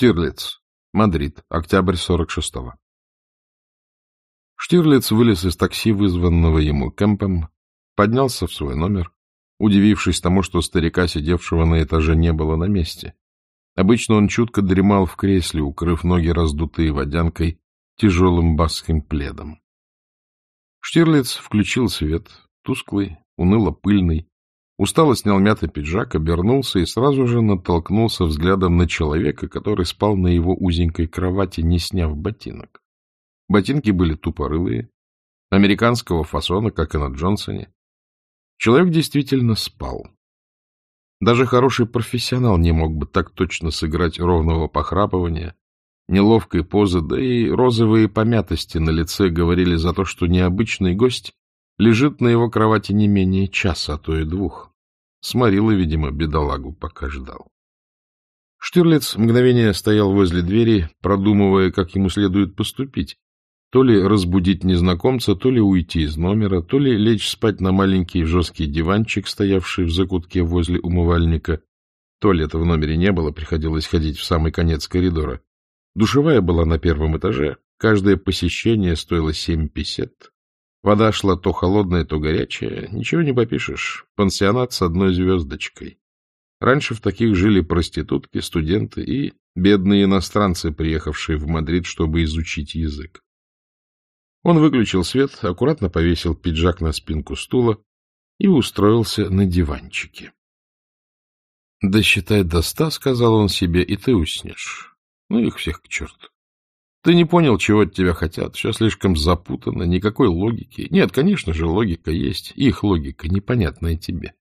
Штирлиц. Мадрид. Октябрь 46-го. Штирлиц вылез из такси, вызванного ему Кэмпом, поднялся в свой номер, удивившись тому, что старика, сидевшего на этаже, не было на месте. Обычно он чутко дремал в кресле, укрыв ноги раздутые водянкой, тяжелым басским пледом. Штирлиц включил свет, тусклый, уныло-пыльный, устало снял мятый пиджак, обернулся и сразу же натолкнулся взглядом на человека, который спал на его узенькой кровати, не сняв ботинок. Ботинки были тупорылые, американского фасона, как и на Джонсоне. Человек действительно спал. Даже хороший профессионал не мог бы так точно сыграть ровного похрапывания, неловкой позы, да и розовые помятости на лице говорили за то, что необычный гость лежит на его кровати не менее часа, а то и двух. Сморила, видимо, бедолагу, пока ждал. Штирлиц мгновение стоял возле двери, продумывая, как ему следует поступить. То ли разбудить незнакомца, то ли уйти из номера, то ли лечь спать на маленький жесткий диванчик, стоявший в закутке возле умывальника. Туалета в номере не было, приходилось ходить в самый конец коридора. Душевая была на первом этаже, каждое посещение стоило семь песет. Вода шла то холодная, то горячая. Ничего не попишешь. Пансионат с одной звездочкой. Раньше в таких жили проститутки, студенты и бедные иностранцы, приехавшие в Мадрид, чтобы изучить язык. Он выключил свет, аккуратно повесил пиджак на спинку стула и устроился на диванчике. — Да считай до ста, — сказал он себе, — и ты уснешь. Ну, их всех к черту. Ты не понял, чего от тебя хотят. Все слишком запутано, никакой логики. Нет, конечно же, логика есть. Их логика непонятная тебе.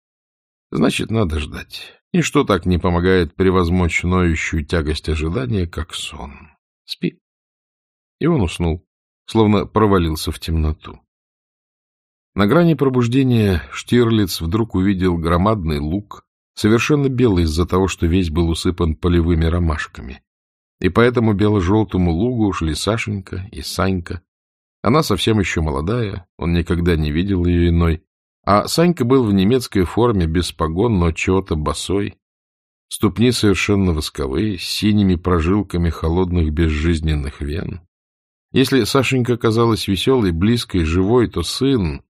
Значит, надо ждать. Ничто так не помогает превозмочь ноющую тягость ожидания, как сон. Спи. И он уснул, словно провалился в темноту. На грани пробуждения Штирлиц вдруг увидел громадный луг, совершенно белый из-за того, что весь был усыпан полевыми ромашками. И по этому бело-желтому лугу шли Сашенька и Санька. Она совсем еще молодая, он никогда не видел ее иной. А Санька был в немецкой форме, без погон, но чего-то босой. Ступни совершенно восковые, с синими прожилками холодных безжизненных вен. Если Сашенька казалась веселой, близкой, живой, то сын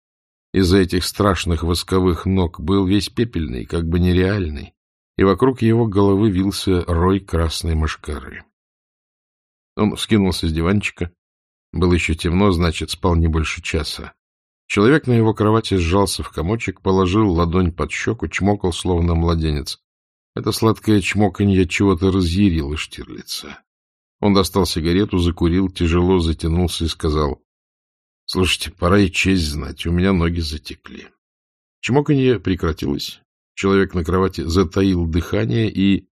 из-за этих страшных восковых ног был весь пепельный, как бы нереальный, и вокруг его головы вился рой красной мошкары. Он вскинулся с диванчика. Было еще темно, значит, спал не больше часа. Человек на его кровати сжался в комочек, положил ладонь под щеку, чмокал, словно младенец. Это сладкое чмоканье чего-то разъярило Штирлица. Он достал сигарету, закурил, тяжело затянулся и сказал, — Слушайте, пора и честь знать, у меня ноги затекли. Чмоканье прекратилось. Человек на кровати затаил дыхание, и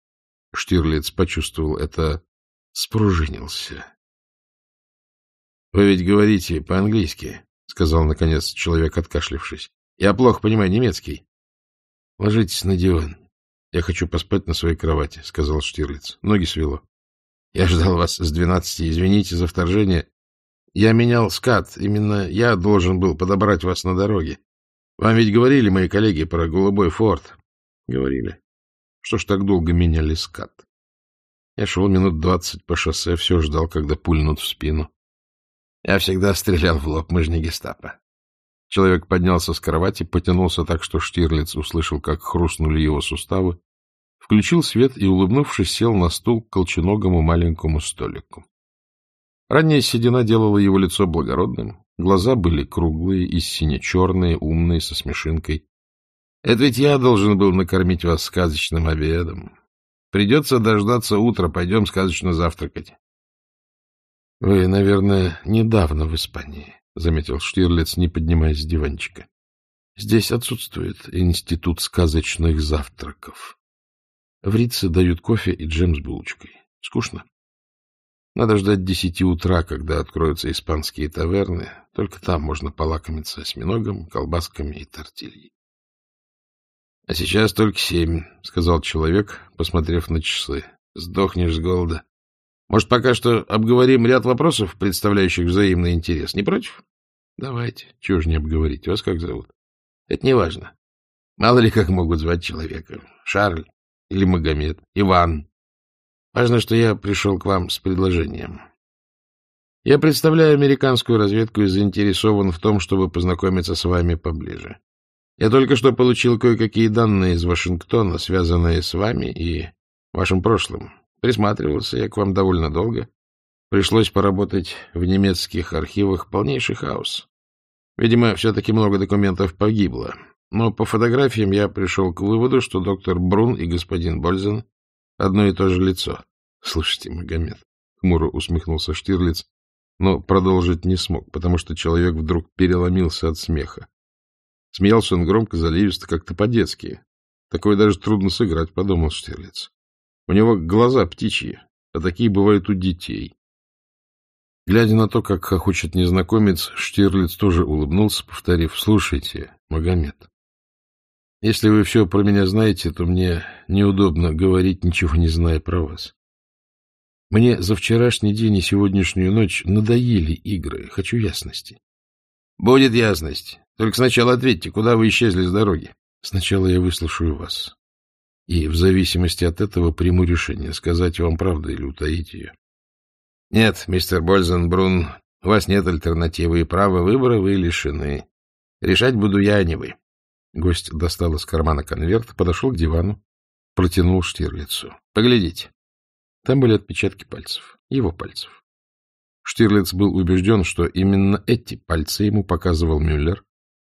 Штирлиц почувствовал это спружинился. — Вы ведь говорите по-английски, — сказал, наконец, человек, откашлившись. — Я плохо понимаю немецкий. — Ложитесь на диван. Я хочу поспать на своей кровати, — сказал Штирлиц. Ноги свело. — Я ждал вас с двенадцати. Извините за вторжение. Я менял скат. Именно я должен был подобрать вас на дороге. Вам ведь говорили мои коллеги про голубой форт? — Говорили. Что ж так долго меняли скат? Я шел минут двадцать по шоссе, все ждал, когда пульнут в спину. Я всегда стрелял в лоб, мы же не гестапо. Человек поднялся с кровати, потянулся так, что Штирлиц услышал, как хрустнули его суставы, включил свет и, улыбнувшись, сел на стул к колченогому маленькому столику. Ранняя седина делала его лицо благородным, глаза были круглые и сине-черные, умные, со смешинкой. — Это ведь я должен был накормить вас сказочным обедом. Придется дождаться утра, пойдем сказочно завтракать. — Вы, наверное, недавно в Испании, — заметил Штирлиц, не поднимаясь с диванчика. — Здесь отсутствует институт сказочных завтраков. В Рице дают кофе и джем с булочкой. Скучно. Надо ждать десяти утра, когда откроются испанские таверны. Только там можно полакомиться осьминогом, колбасками и тортильей. — А сейчас только семь, — сказал человек, посмотрев на часы. — Сдохнешь с голода. Может, пока что обговорим ряд вопросов, представляющих взаимный интерес. Не против? — Давайте. Чего же не обговорить? Вас как зовут? — Это не важно. Мало ли как могут звать человека. Шарль или Магомед, Иван. Важно, что я пришел к вам с предложением. Я представляю американскую разведку и заинтересован в том, чтобы познакомиться с вами поближе. Я только что получил кое-какие данные из Вашингтона, связанные с вами и вашим прошлым. Присматривался я к вам довольно долго. Пришлось поработать в немецких архивах полнейший хаос. Видимо, все-таки много документов погибло. Но по фотографиям я пришел к выводу, что доктор Брун и господин Бользен одно и то же лицо. — Слушайте, Магомед, — хмуро усмехнулся Штирлиц, но продолжить не смог, потому что человек вдруг переломился от смеха. Смеялся он громко, заливисто, как-то по-детски. Такое даже трудно сыграть, — подумал Штирлиц. У него глаза птичьи, а такие бывают у детей. Глядя на то, как хохочет незнакомец, Штирлиц тоже улыбнулся, повторив, — Слушайте, Магомед, если вы все про меня знаете, то мне неудобно говорить, ничего не зная про вас. Мне за вчерашний день и сегодняшнюю ночь надоели игры. Хочу ясности. — Будет ясность. Только сначала ответьте, куда вы исчезли с дороги? — Сначала я выслушаю вас. И в зависимости от этого приму решение, сказать вам правду или утаить ее. — Нет, мистер Бользенбрун, у вас нет альтернативы, и права выбора вы лишены. Решать буду я, а не вы. Гость достал из кармана конверт, подошел к дивану, протянул Штирлицу. — Поглядите. Там были отпечатки пальцев, его пальцев. Штирлиц был убежден, что именно эти пальцы ему показывал Мюллер,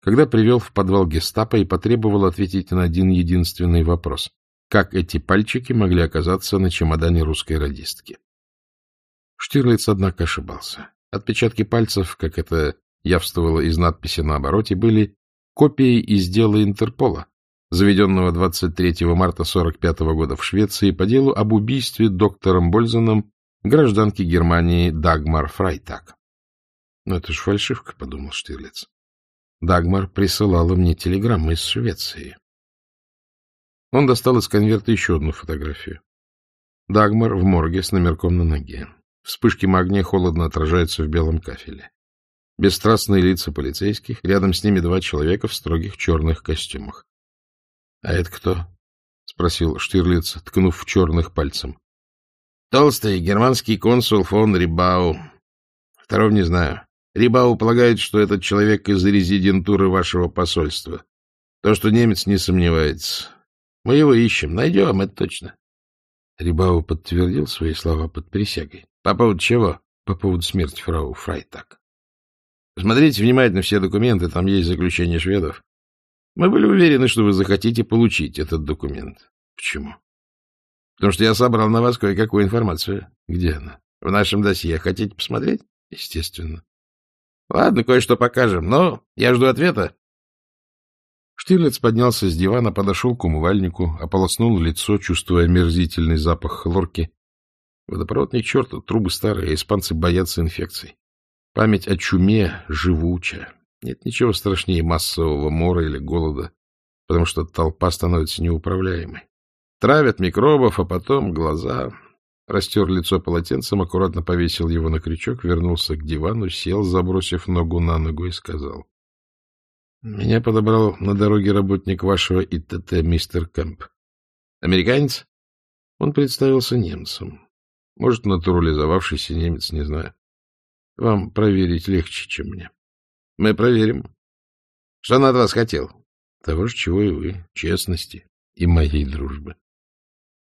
когда привел в подвал гестапо и потребовал ответить на один единственный вопрос. Как эти пальчики могли оказаться на чемодане русской радистки? Штирлиц, однако, ошибался. Отпечатки пальцев, как это явствовало из надписи на обороте, были копией из дела Интерпола, заведенного 23 марта 1945 года в Швеции по делу об убийстве доктором Бользеном гражданки Германии Дагмар Фрайтак. — Ну, это же фальшивка, — подумал Штирлиц. Дагмар присылала мне телеграмму из Швеции. Он достал из конверта еще одну фотографию. Дагмар в морге с номерком на ноге. Вспышки магния холодно отражаются в белом кафеле. Бесстрастные лица полицейских, рядом с ними два человека в строгих черных костюмах. — А это кто? — спросил Штирлиц, ткнув в черных пальцем. — Толстый германский консул фон Рибау. Второго не знаю. Рибау полагает, что этот человек из резидентуры вашего посольства. То, что немец не сомневается. Мы его ищем. Найдем, это точно. Рибау подтвердил свои слова под присягой. — По поводу чего? — По поводу смерти фрау Фрайтак. Посмотрите внимательно все документы, там есть заключение шведов. Мы были уверены, что вы захотите получить этот документ. Почему? Потому что я собрал на вас кое-какую информацию. Где она? В нашем досье. Хотите посмотреть? Естественно. Ладно, кое-что покажем, но я жду ответа. Штирлиц поднялся с дивана, подошел к умывальнику, ополоснул лицо, чувствуя мерзительный запах хлорки. Водопровод ни к черту, трубы старые, испанцы боятся инфекций. Память о чуме живуча. Нет ничего страшнее массового мора или голода, потому что толпа становится неуправляемой. Травят микробов, а потом глаза. Растер лицо полотенцем, аккуратно повесил его на крючок, вернулся к дивану, сел, забросив ногу на ногу и сказал. — Меня подобрал на дороге работник вашего ИТТ, мистер Кэмп. — Американец? Он представился немцем. Может, натурализовавшийся немец, не знаю. Вам проверить легче, чем мне. Мы проверим. Что он от вас хотел? Того же, чего и вы. Честности и моей дружбы.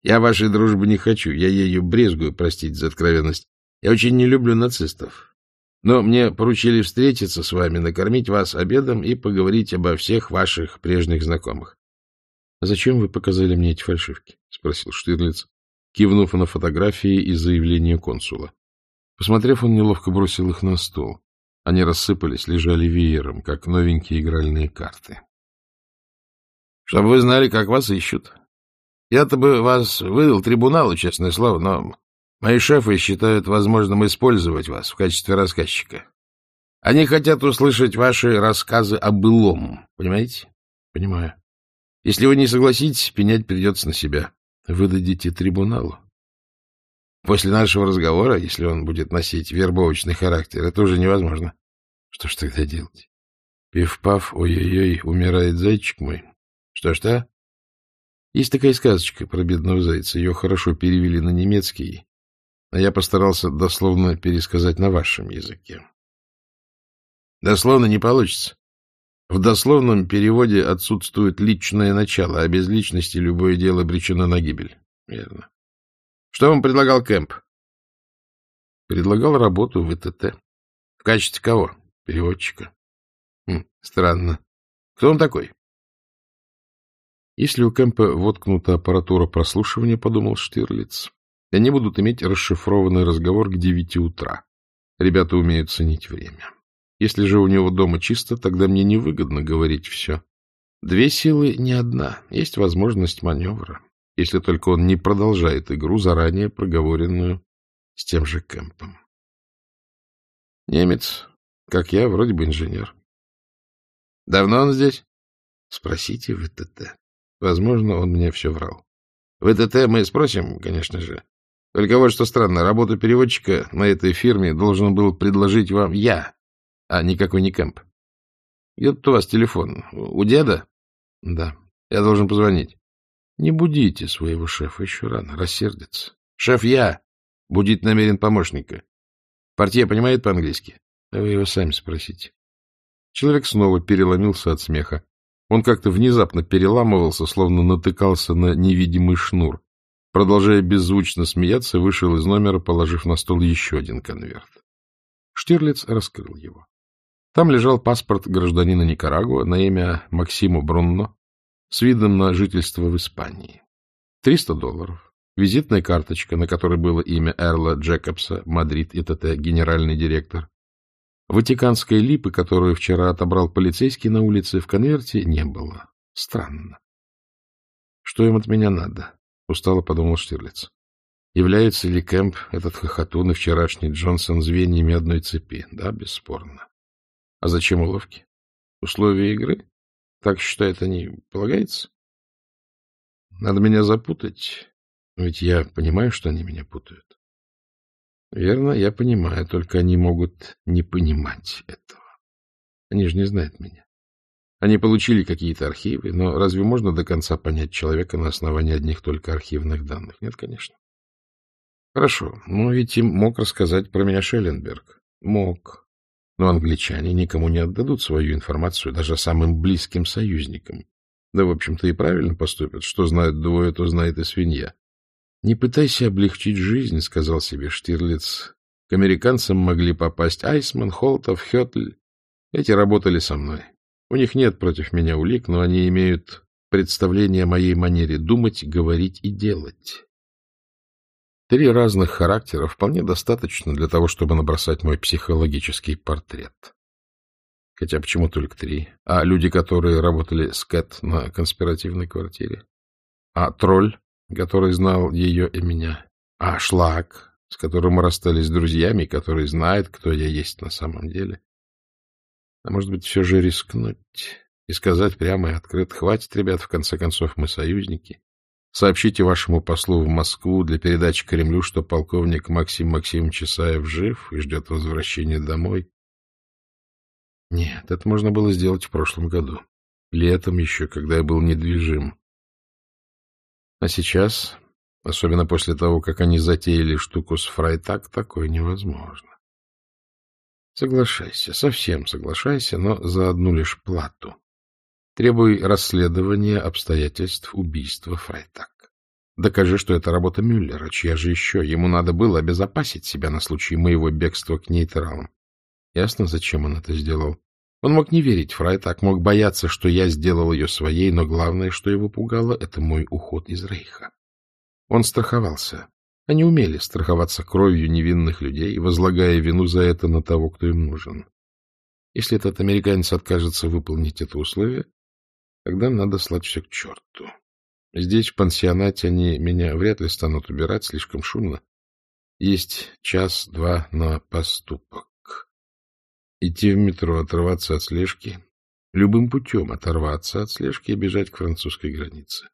Я вашей дружбы не хочу. Я ею брезгую, простите за откровенность. Я очень не люблю нацистов. Но мне поручили встретиться с вами, накормить вас обедом и поговорить обо всех ваших прежних знакомых. — Зачем вы показали мне эти фальшивки? — спросил Штирлиц, кивнув на фотографии и заявление консула. Посмотрев, он неловко бросил их на стол. Они рассыпались, лежали веером, как новенькие игральные карты. — Чтобы вы знали, как вас ищут. Я-то бы вас выдал трибуналу, честное слово, но мои шефы считают возможным использовать вас в качестве рассказчика. Они хотят услышать ваши рассказы о былом, понимаете? — Понимаю. Если вы не согласитесь, пенять придется на себя. Выдадите трибуналу. После нашего разговора, если он будет носить вербовочный характер, это уже невозможно. Что ж тогда делать? Пив-пав, ой-ой-ой, умирает зайчик мой. Что-что? Есть такая сказочка про бедного зайца. Ее хорошо перевели на немецкий, а я постарался дословно пересказать на вашем языке. Дословно не получится. В дословном переводе отсутствует личное начало, а без личности любое дело обречено на гибель. Верно. Что вам предлагал Кэмп? Предлагал работу в ИТТ. В качестве кого? Переводчика. Хм, странно. Кто он такой? Если у Кэмпа воткнута аппаратура прослушивания, подумал Штирлиц, они будут иметь расшифрованный разговор к девяти утра. Ребята умеют ценить время. Если же у него дома чисто, тогда мне невыгодно говорить все. Две силы не одна. Есть возможность маневра, если только он не продолжает игру, заранее проговоренную с тем же Кэмпом. Немец, как я, вроде бы инженер. Давно он здесь? Спросите в ВТТ. Возможно, он мне все врал. В ВТТ мы спросим, конечно же. Только вот что странно, работу переводчика на этой фирме должен был предложить вам я, а никакой не Кэмп. Где тут у вас телефон? У деда? Да. Я должен позвонить. Не будите своего шефа еще рано, рассердится. Шеф я. Будить намерен помощника. Портье понимает по-английски? Вы его сами спросите. Человек снова переломился от смеха. Он как-то внезапно переламывался, словно натыкался на невидимый шнур. Продолжая беззвучно смеяться, вышел из номера, положив на стол еще один конверт. Штирлиц раскрыл его. Там лежал паспорт гражданина Никарагуа на имя Максимо Брунн с видом на жительство в Испании. 300 долларов. Визитная карточка, на которой было имя Эрла Джекобса, Мадрид ИТТ, генеральный директор. Ватиканской липы, которую вчера отобрал полицейский на улице, в конверте не было. Странно. Что им от меня надо? Устало подумал Штирлиц. Является ли Кэмп, этот хохотун и вчерашний Джонсон звеньями одной цепи? Да, бесспорно. А зачем уловки? Условия игры? Так считают они, полагается? Надо меня запутать, ведь я понимаю, что они меня путают. Верно, я понимаю, только они могут не понимать этого. Они же не знают меня. Они получили какие-то архивы, но разве можно до конца понять человека на основании одних только архивных данных? Нет, конечно. Хорошо, но ведь им мог рассказать про меня Шелленберг. Мог. Но англичане никому не отдадут свою информацию, даже самым близким союзникам. Да, в общем-то, и правильно поступят. Что знают двое, то знает и свинья. — Не пытайся облегчить жизнь, — сказал себе Штирлиц. К американцам могли попасть Айсман, Холтов, Хетль. Эти работали со мной. У них нет против меня улик, но они имеют представление о моей манере думать, говорить и делать. Три разных характера вполне достаточно для того, чтобы набросать мой психологический портрет. Хотя почему только три? А люди, которые работали с Кэт на конспиративной квартире? А тролль, который знал ее и меня? А шлак, с которым мы расстались друзьями, который знает, кто я есть на самом деле? А может быть, все же рискнуть и сказать прямо и открыто, хватит, ребят, в конце концов, мы союзники. Сообщите вашему послу в Москву для передачи Кремлю, что полковник Максим Максимович Исаев жив и ждет возвращения домой. Нет, это можно было сделать в прошлом году. Летом еще, когда я был недвижим. А сейчас, особенно после того, как они затеяли штуку с Фрайтак, такое невозможно. Соглашайся, совсем соглашайся, но за одну лишь плату. Требуй расследования обстоятельств убийства Фрайтак. Докажи, что это работа Мюллера, чья же еще. Ему надо было обезопасить себя на случай моего бегства к нейтралам. Ясно, зачем он это сделал? Он мог не верить Фрайтак, мог бояться, что я сделал ее своей, но главное, что его пугало, это мой уход из Рейха. Он страховался. Они умели страховаться кровью невинных людей, возлагая вину за это на того, кто им нужен. Если этот американец откажется выполнить это условие, Тогда надо слать все к черту. Здесь, в пансионате, они меня вряд ли станут убирать, слишком шумно. Есть час-два на поступок. Идти в метро, отрываться от слежки. Любым путем оторваться от слежки и бежать к французской границе.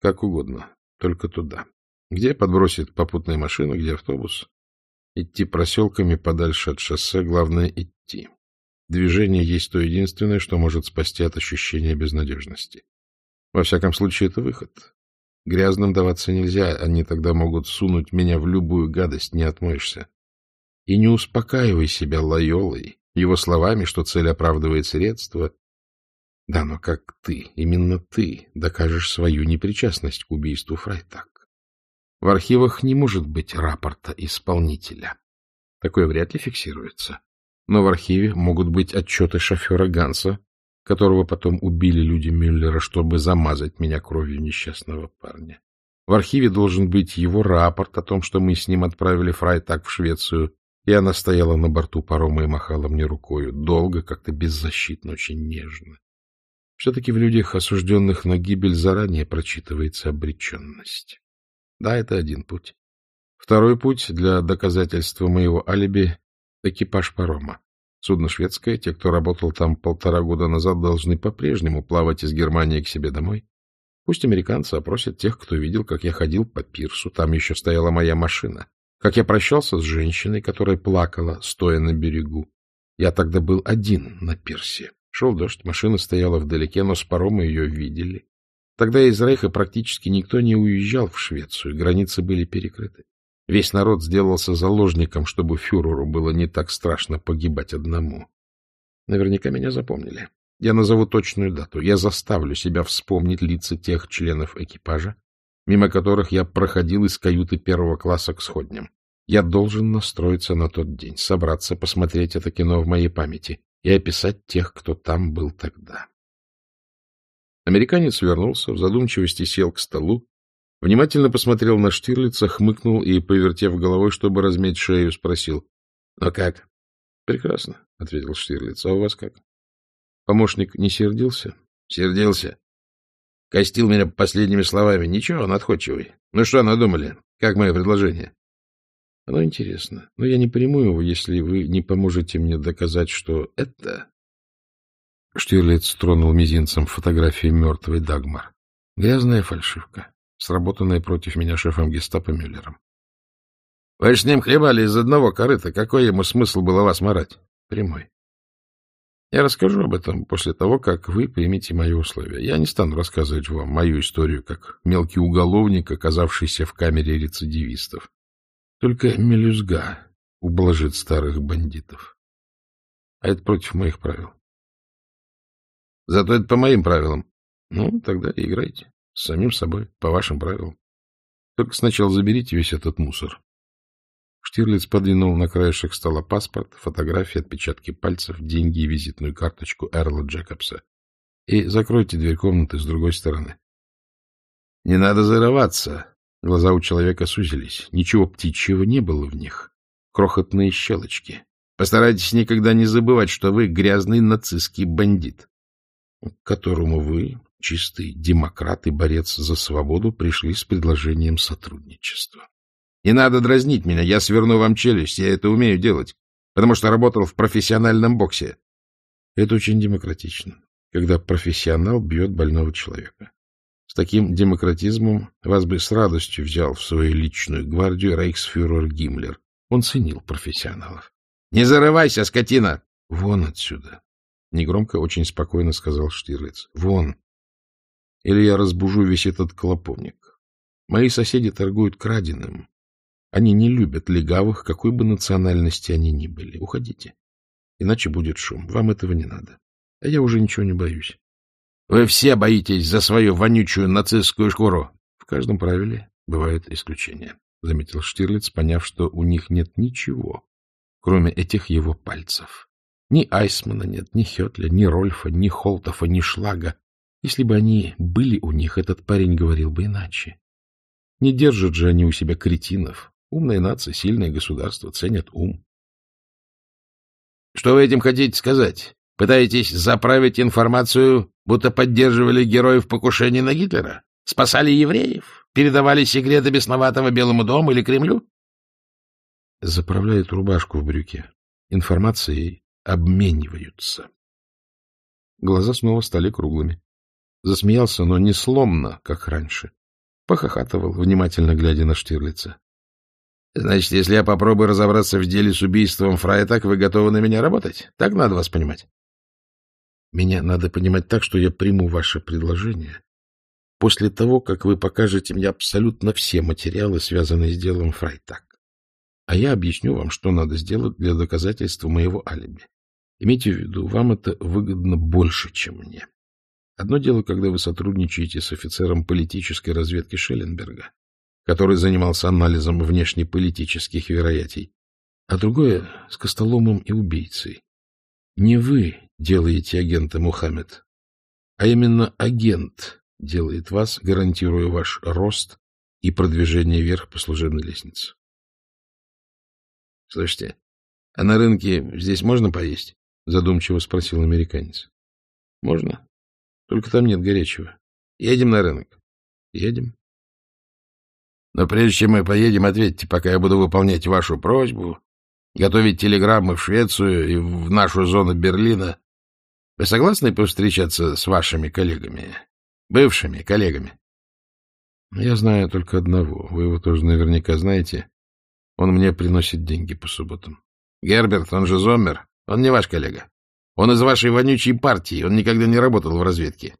Как угодно, только туда. Где подбросит попутная машина, где автобус. Идти проселками подальше от шоссе, главное идти. Движение есть то единственное, что может спасти от ощущения безнадежности. Во всяком случае, это выход. Грязным даваться нельзя, они тогда могут сунуть меня в любую гадость, не отмоешься. И не успокаивай себя лайолой, его словами, что цель оправдывает средства. Да, но как ты, именно ты, докажешь свою непричастность к убийству Фрайтак? В архивах не может быть рапорта исполнителя. Такое вряд ли фиксируется. Но в архиве могут быть отчеты шофера Ганса, которого потом убили люди Мюллера, чтобы замазать меня кровью несчастного парня. В архиве должен быть его рапорт о том, что мы с ним отправили Фрайтак в Швецию, и она стояла на борту парома и махала мне рукою, долго, как-то беззащитно, очень нежно. Все-таки в людях, осужденных на гибель, заранее прочитывается обреченность. Да, это один путь. Второй путь для доказательства моего алиби — экипаж парома. Судно шведское, те, кто работал там полтора года назад, должны по-прежнему плавать из Германии к себе домой. Пусть американцы опросят тех, кто видел, как я ходил по пирсу, там еще стояла моя машина, как я прощался с женщиной, которая плакала, стоя на берегу. Я тогда был один на пирсе. Шел дождь, машина стояла вдалеке, но с парома ее видели. Тогда из Рейха практически никто не уезжал в Швецию, границы были перекрыты. Весь народ сделался заложником, чтобы фюреру было не так страшно погибать одному. Наверняка меня запомнили. Я назову точную дату. Я заставлю себя вспомнить лица тех членов экипажа, мимо которых я проходил из каюты первого класса к сходням. Я должен настроиться на тот день, собраться, посмотреть это кино в моей памяти и описать тех, кто там был тогда. Американец вернулся, в задумчивости сел к столу Внимательно посмотрел на Штирлица, хмыкнул и, повертев головой, чтобы размять шею, спросил. — Ну как? — Прекрасно, — ответил Штирлиц. — А у вас как? Помощник не сердился? — Сердился. Костил меня последними словами. Ничего, он отходчивый. Ну что надумали? Как мое предложение? — Оно интересно, но я не приму его, если вы не поможете мне доказать, что это... Штирлиц тронул мизинцем фотографии мертвой Дагмар. Грязная фальшивка сработанное против меня шефом гестапо Мюллером. — Вы с ним хлебали из одного корыта. Какой ему смысл было вас морать? — Прямой. Я расскажу об этом после того, как вы примете мои условия. Я не стану рассказывать вам мою историю, как мелкий уголовник, оказавшийся в камере рецидивистов. Только мелюзга ублажит старых бандитов. А это против моих правил. Зато это по моим правилам. Ну, тогда играйте. С самим собой, по вашим правилам. Только сначала заберите весь этот мусор. Штирлиц подвинул на краешек стола паспорт, фотографии, отпечатки пальцев, деньги и визитную карточку Эрла Джекобса. И закройте дверь комнаты с другой стороны. — Не надо зарываться. Глаза у человека сузились. Ничего птичьего не было в них. Крохотные щелочки. Постарайтесь никогда не забывать, что вы грязный нацистский бандит, которому вы чистый демократ и борец за свободу пришли с предложением сотрудничества. Не надо дразнить меня, я сверну вам челюсть, я это умею делать, потому что работал в профессиональном боксе. Это очень демократично, когда профессионал бьет больного человека. С таким демократизмом вас бы с радостью взял в свою личную гвардию рейхсфюрер Гиммлер. Он ценил профессионалов. — Не зарывайся, скотина! — Вон отсюда! — негромко, очень спокойно сказал Штирлиц. — Вон! или я разбужу весь этот клоповник. Мои соседи торгуют краденым. Они не любят легавых, какой бы национальности они ни были. Уходите, иначе будет шум. Вам этого не надо. А я уже ничего не боюсь. Вы все боитесь за свою вонючую нацистскую шкуру. В каждом правиле бывают исключения, — заметил Штирлиц, поняв, что у них нет ничего, кроме этих его пальцев. Ни Айсмана нет, ни Хетля, ни Рольфа, ни Холтофа, ни Шлага. Если бы они были у них, этот парень говорил бы иначе. Не держат же они у себя кретинов. Умная нация, сильное государство, ценят ум. Что вы этим хотите сказать? Пытаетесь заправить информацию, будто поддерживали героев покушения на Гитлера? Спасали евреев? Передавали секреты бесноватого Белому дому или Кремлю? Заправляют рубашку в брюке. Информацией обмениваются. Глаза снова стали круглыми. Засмеялся, но не сломно, как раньше. Похохатывал, внимательно глядя на Штирлица. — Значит, если я попробую разобраться в деле с убийством Фрайтак, вы готовы на меня работать? Так надо вас понимать? — Меня надо понимать так, что я приму ваше предложение, после того, как вы покажете мне абсолютно все материалы, связанные с делом Фрайтак. А я объясню вам, что надо сделать для доказательства моего алиби. Имейте в виду, вам это выгодно больше, чем мне. Одно дело, когда вы сотрудничаете с офицером политической разведки Шелленберга, который занимался анализом внешнеполитических вероятий, а другое — с костоломом и убийцей. Не вы делаете агента Мухаммед, а именно агент делает вас, гарантируя ваш рост и продвижение вверх по служебной лестнице. — Слушайте, а на рынке здесь можно поесть? — задумчиво спросил американец. — Можно. Только там нет горячего. Едем на рынок. — Едем. — Но прежде чем мы поедем, ответьте, пока я буду выполнять вашу просьбу, готовить телеграммы в Швецию и в нашу зону Берлина, вы согласны повстречаться с вашими коллегами? Бывшими коллегами? Я знаю только одного. Вы его тоже наверняка знаете. Он мне приносит деньги по субботам. Герберт, он же Зоммер. Он не ваш коллега. Он из вашей вонючей партии. Он никогда не работал в разведке.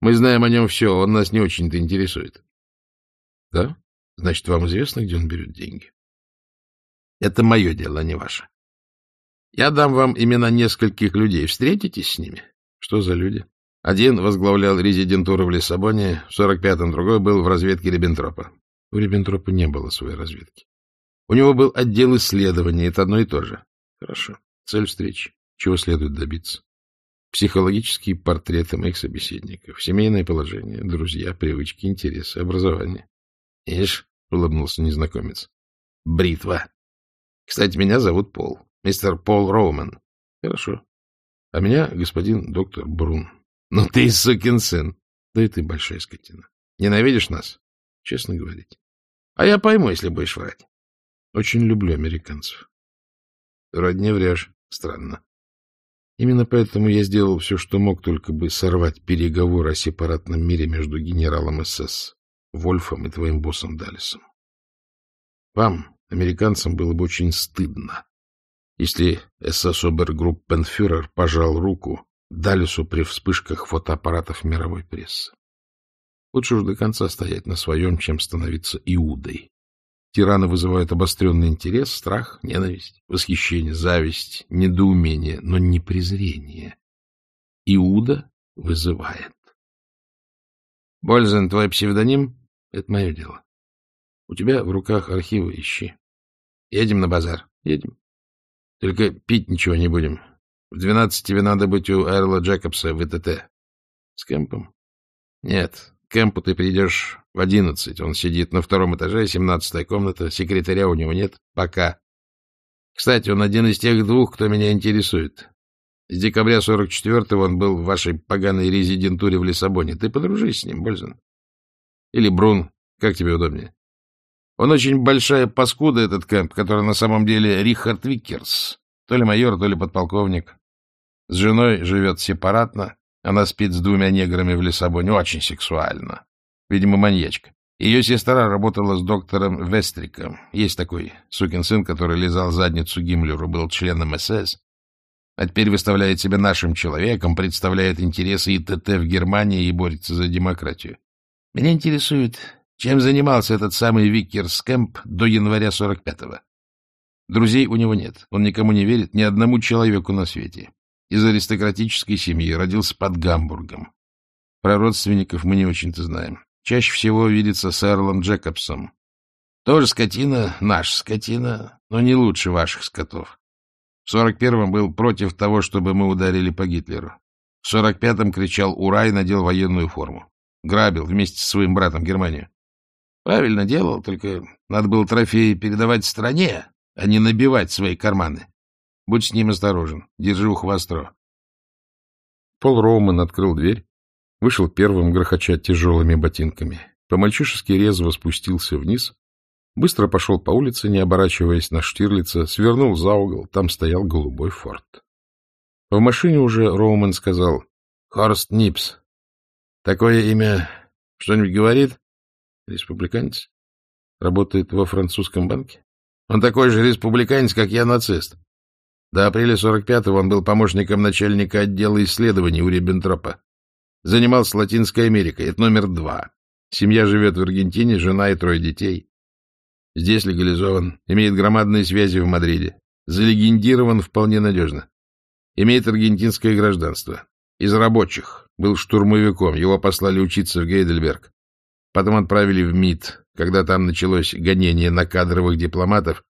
Мы знаем о нем все. Он нас не очень-то интересует. Да? Значит, вам известно, где он берет деньги? Это мое дело, а не ваше. Я дам вам имена нескольких людей. Встретитесь с ними? Что за люди? Один возглавлял резидентуру в Лиссабоне, в 45-м другой был в разведке Риббентропа. У Риббентропа не было своей разведки. У него был отдел исследований, это одно и то же. Хорошо. Цель встречи. Чего следует добиться? Психологические портреты моих собеседников, семейное положение, друзья, привычки, интересы, образование. — Ишь, — улыбнулся незнакомец. — Бритва. Кстати, меня зовут Пол. Мистер Пол Роуман. Хорошо. А меня господин доктор Брун. Ну ты сукин сын. Да и ты большая скотина. Ненавидишь нас? Честно говорить. А я пойму, если будешь врать. Очень люблю американцев. Вроде не врешь. Странно. Именно поэтому я сделал все, что мог, только бы сорвать переговоры о сепаратном мире между генералом СС Вольфом и твоим боссом Даллесом. Вам, американцам, было бы очень стыдно, если СС-обергруппенфюрер пожал руку Далису при вспышках фотоаппаратов мировой прессы. Лучше уж до конца стоять на своем, чем становиться Иудой. Тираны вызывают обостренный интерес, страх, ненависть, восхищение, зависть, недоумение, но не презрение. Иуда вызывает. — Бользен, твой псевдоним? — Это мое дело. У тебя в руках архивы ищи. Едем на базар. Едем. Только пить ничего не будем. В двенадцать тебе надо быть у Эрла Джекобса в ИТТ. С Кэмпом? Нет, к Кэмпу ты придешь в одиннадцать. Он сидит на втором этаже, семнадцатая комната. Секретаря у него нет. Пока. Кстати, он один из тех двух, кто меня интересует. С декабря сорок четвертого он был в вашей поганой резидентуре в Лиссабоне. Ты подружись с ним, Бользен. Или Брун, как тебе удобнее. Он очень большая паскуда, этот Кэмп, который на самом деле Рихард Виккерс. То ли майор, то ли подполковник. С женой живет сепаратно. Она спит с двумя неграми в Лиссабоне. Очень сексуально. Видимо, маньячка. Ее сестра работала с доктором Вестриком. Есть такой сукин сын, который лизал задницу Гиммлеру, был членом СС. А теперь выставляет себя нашим человеком, представляет интересы ИТТ в Германии и борется за демократию. Меня интересует, чем занимался этот самый Виккерс Кэмп до января 45-го? Друзей у него нет, он никому не верит, ни одному человеку на свете. Из аристократической семьи, родился под Гамбургом. Про родственников мы не очень-то знаем. Чаще всего видится с Эрлом Джекобсом. Тоже скотина, наш скотина, но не лучше ваших скотов. В 41-м был против того, чтобы мы ударили по Гитлеру. В 45-м кричал «Ура!» и надел военную форму. Грабил вместе со своим братом Германию. Правильно делал, только надо было трофеи передавать стране, а не набивать свои карманы. Будь с ним осторожен, держи ухо востро. Пол Роуман открыл дверь, вышел первым, грохоча тяжелыми ботинками. По-мальчишески резво спустился вниз, быстро пошел по улице, не оборачиваясь на Штирлица, свернул за угол, там стоял голубой форт. В машине уже Роуман сказал «Хорст Нипс». «Такое имя что-нибудь говорит?» Республиканец? Работает во французском банке? Он такой же республиканец, как я, нацист. До апреля 45-го он был помощником начальника отдела исследований у Риббентропа. Занимался Латинской Америкой. Это номер два. Семья живет в Аргентине, жена и трое детей. Здесь легализован. Имеет громадные связи в Мадриде. Залегендирован вполне надежно. Имеет аргентинское гражданство. Из рабочих. Был штурмовиком. Его послали учиться в Гейдельберг. Потом отправили в МИД, когда там началось гонение на кадровых дипломатов,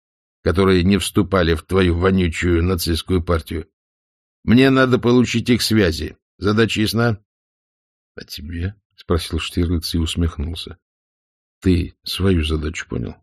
которые не вступали в твою вонючую нацистскую партию. Мне надо получить их связи. Задача ясна? — А тебе? — спросил Штирлиц и усмехнулся. — Ты свою задачу понял?